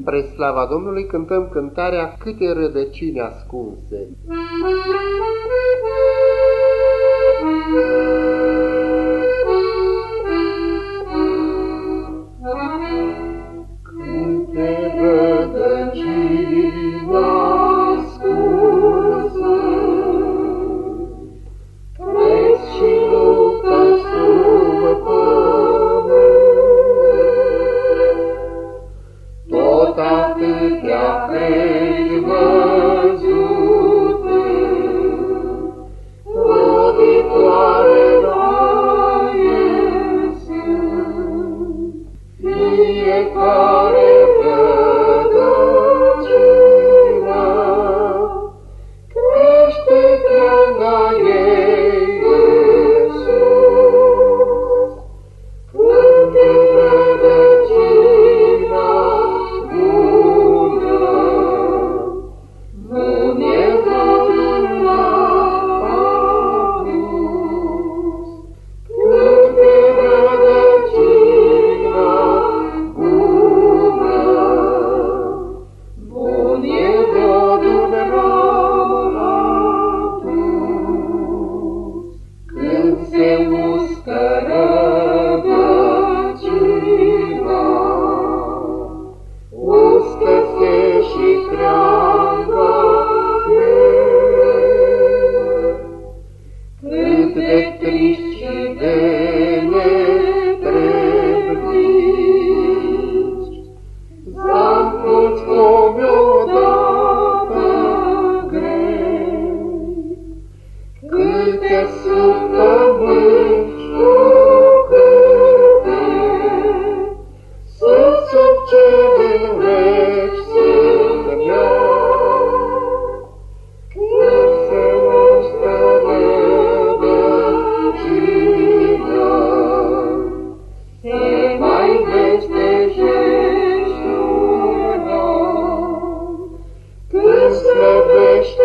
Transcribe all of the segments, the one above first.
Spre slava Domnului cântăm cântarea Câte rădăcini ascunse. Să sub pământ Sunt sub ce din veci mai vestejești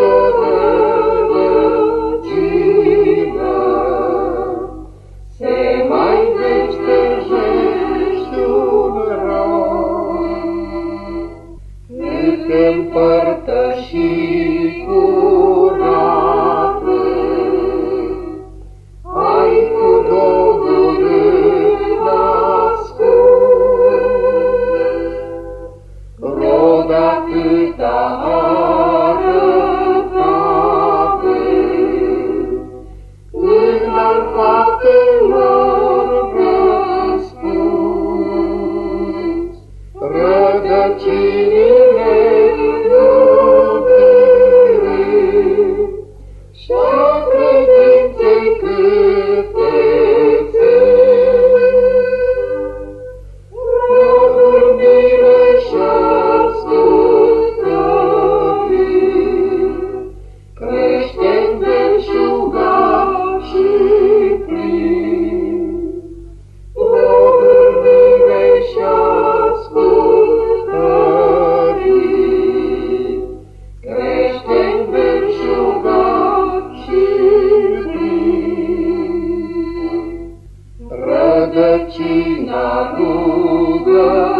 un Krishna vecina rugă.